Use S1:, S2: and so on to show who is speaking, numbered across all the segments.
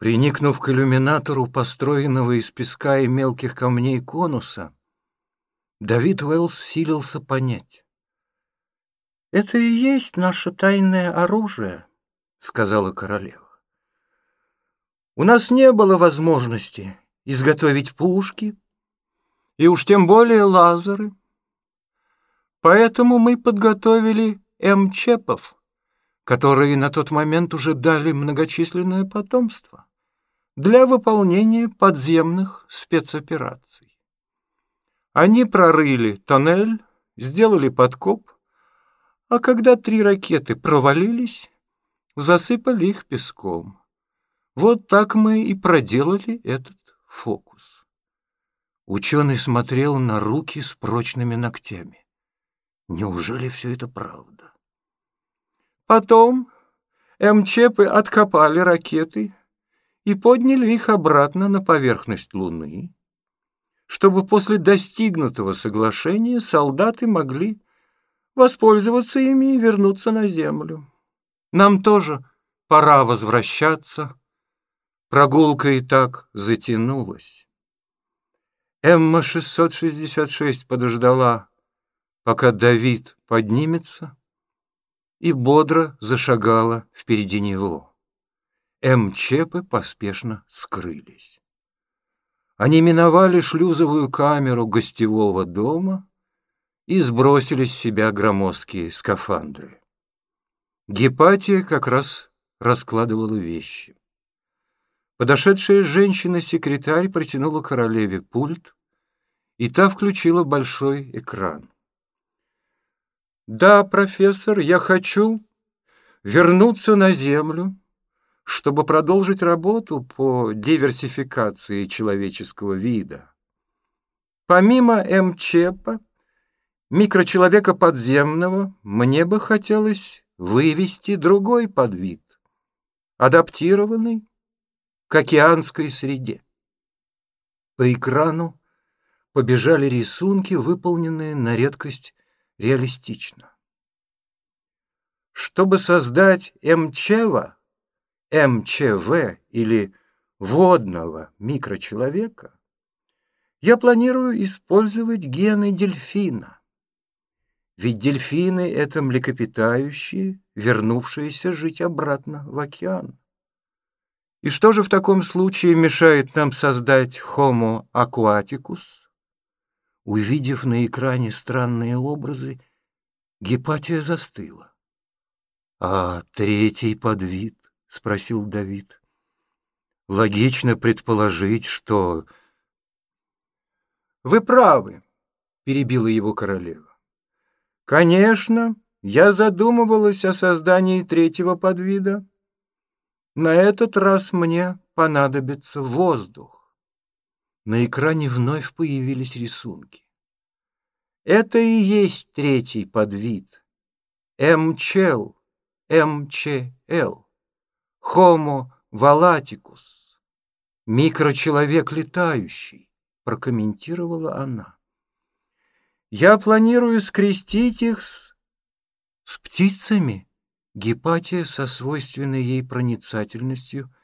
S1: Приникнув к иллюминатору, построенного из песка и мелких камней конуса, Давид Уэллс силился понять. «Это и есть наше тайное оружие», — сказала королева. «У нас не было возможности изготовить пушки, и уж тем более лазеры. Поэтому мы подготовили М-чепов, которые на тот момент уже дали многочисленное потомство для выполнения подземных спецопераций. Они прорыли тоннель, сделали подкоп, а когда три ракеты провалились, засыпали их песком. Вот так мы и проделали этот фокус. Ученый смотрел на руки с прочными ногтями. Неужели все это правда? Потом МЧПы откопали ракеты и подняли их обратно на поверхность Луны, чтобы после достигнутого соглашения солдаты могли воспользоваться ими и вернуться на Землю. Нам тоже пора возвращаться. Прогулка и так затянулась. Эмма-666 подождала, пока Давид поднимется, и бодро зашагала впереди него. МЧПы поспешно скрылись. Они миновали шлюзовую камеру гостевого дома и сбросили с себя громоздкие скафандры. Гепатия как раз раскладывала вещи. Подошедшая женщина-секретарь протянула королеве пульт, и та включила большой экран. «Да, профессор, я хочу вернуться на Землю чтобы продолжить работу по диверсификации человеческого вида. Помимо МЧПа, микрочеловека подземного, мне бы хотелось вывести другой подвид, адаптированный к океанской среде. По экрану побежали рисунки, выполненные на редкость реалистично. Чтобы создать МЧВа, МЧВ или водного микрочеловека, я планирую использовать гены дельфина. Ведь дельфины — это млекопитающие, вернувшиеся жить обратно в океан. И что же в таком случае мешает нам создать Homo aquaticus? Увидев на экране странные образы, Гепатия застыла. А третий подвид? — спросил Давид. «Логично предположить, что...» «Вы правы», — перебила его королева. «Конечно, я задумывалась о создании третьего подвида. На этот раз мне понадобится воздух». На экране вновь появились рисунки. Это и есть третий подвид. МЧЛ, МЧЛ. Homo valaticus, микрочеловек летающий, прокомментировала она. Я планирую скрестить их с... с птицами. Гепатия со свойственной ей проницательностью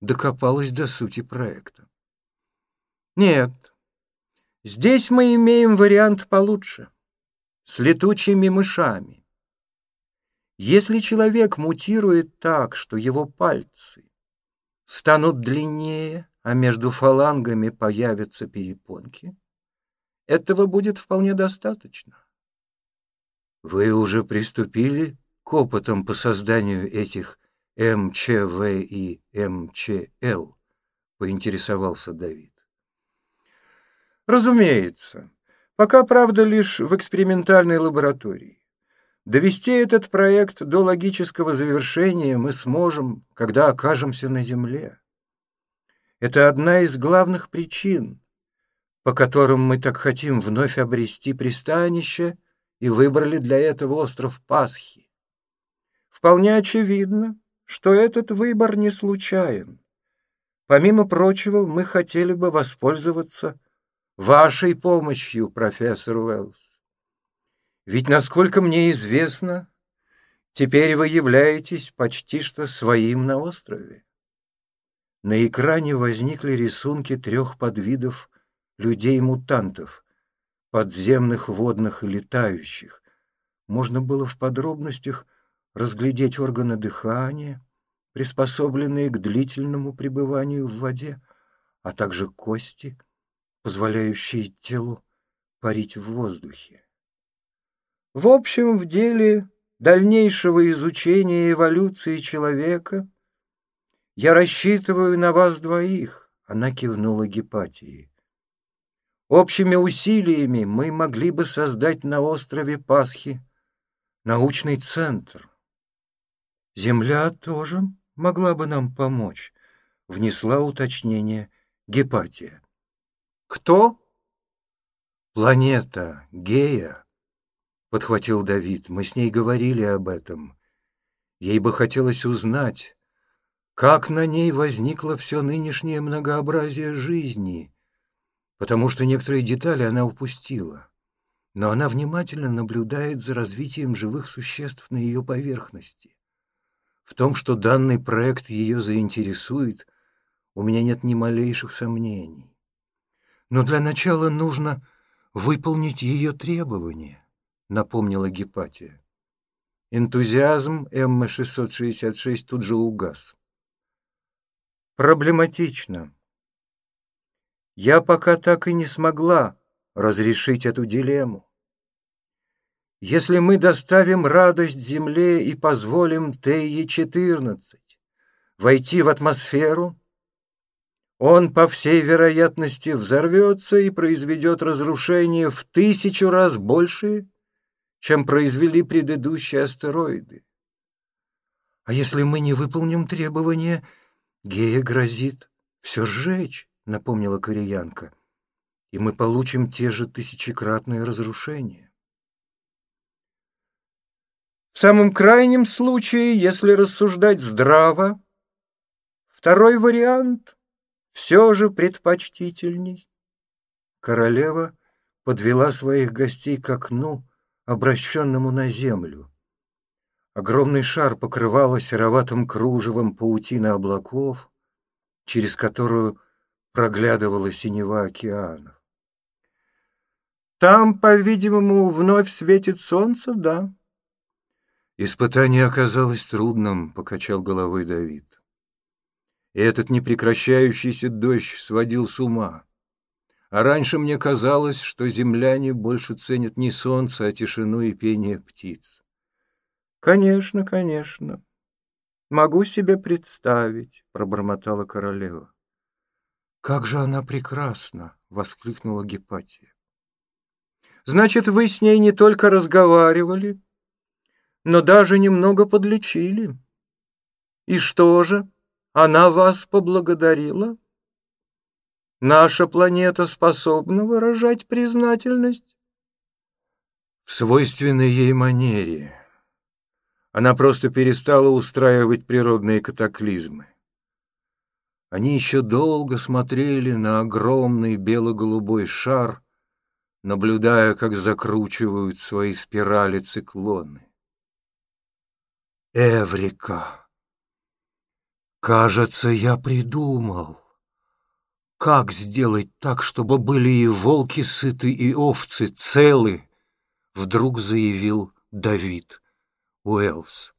S1: докопалась до сути проекта. Нет, здесь мы имеем вариант получше, с летучими мышами. Если человек мутирует так, что его пальцы станут длиннее, а между фалангами появятся перепонки, этого будет вполне достаточно. Вы уже приступили к опытам по созданию этих МЧВ и МЧЛ, поинтересовался Давид. Разумеется, пока, правда, лишь в экспериментальной лаборатории. Довести этот проект до логического завершения мы сможем, когда окажемся на Земле. Это одна из главных причин, по которым мы так хотим вновь обрести пристанище и выбрали для этого остров Пасхи. Вполне очевидно, что этот выбор не случайен. Помимо прочего, мы хотели бы воспользоваться вашей помощью, профессор Уэллс. Ведь, насколько мне известно, теперь вы являетесь почти что своим на острове. на экране возникли рисунки трех подвидов людей-мутантов, подземных, водных и летающих. Можно было в подробностях разглядеть органы дыхания, приспособленные к длительному пребыванию в воде, а также кости, позволяющие телу парить в воздухе. В общем, в деле дальнейшего изучения эволюции человека я рассчитываю на вас двоих, она кивнула Гепатии. Общими усилиями мы могли бы создать на острове Пасхи научный центр. Земля тоже могла бы нам помочь, внесла уточнение Гепатия. Кто? Планета Гея, подхватил Давид. Мы с ней говорили об этом. Ей бы хотелось узнать, как на ней возникло все нынешнее многообразие жизни — потому что некоторые детали она упустила. Но она внимательно наблюдает за развитием живых существ на ее поверхности. В том, что данный проект ее заинтересует, у меня нет ни малейших сомнений. Но для начала нужно выполнить ее требования, напомнила Гепатия. Энтузиазм М-666 тут же угас. Проблематично, я пока так и не смогла разрешить эту дилемму. Если мы доставим радость Земле и позволим Тее-14 войти в атмосферу, он, по всей вероятности, взорвется и произведет разрушение в тысячу раз большее, чем произвели предыдущие астероиды. А если мы не выполним требования, Гея грозит все сжечь напомнила кореянка, и мы получим те же тысячекратные разрушения. В самом крайнем случае, если рассуждать здраво, второй вариант все же предпочтительней. Королева подвела своих гостей к окну, обращенному на землю. Огромный шар покрывала сероватым кружевом паутина облаков, через которую проглядывала синева океана. Там, по-видимому, вновь светит солнце, да? Испытание оказалось трудным, покачал головой Давид. И этот непрекращающийся дождь сводил с ума. А раньше мне казалось, что земляне больше ценят не солнце, а тишину и пение птиц. Конечно, конечно. Могу себе представить, пробормотала королева. «Как же она прекрасна!» — воскликнула Гепатия. «Значит, вы с ней не только разговаривали, но даже немного подлечили. И что же, она вас поблагодарила? Наша планета способна выражать признательность?» В свойственной ей манере. Она просто перестала устраивать природные катаклизмы. Они еще долго смотрели на огромный бело-голубой шар, наблюдая, как закручивают свои спирали циклоны. Эврика! Кажется, я придумал, как сделать так, чтобы были и волки сыты, и овцы целы, вдруг заявил Давид Уэллс.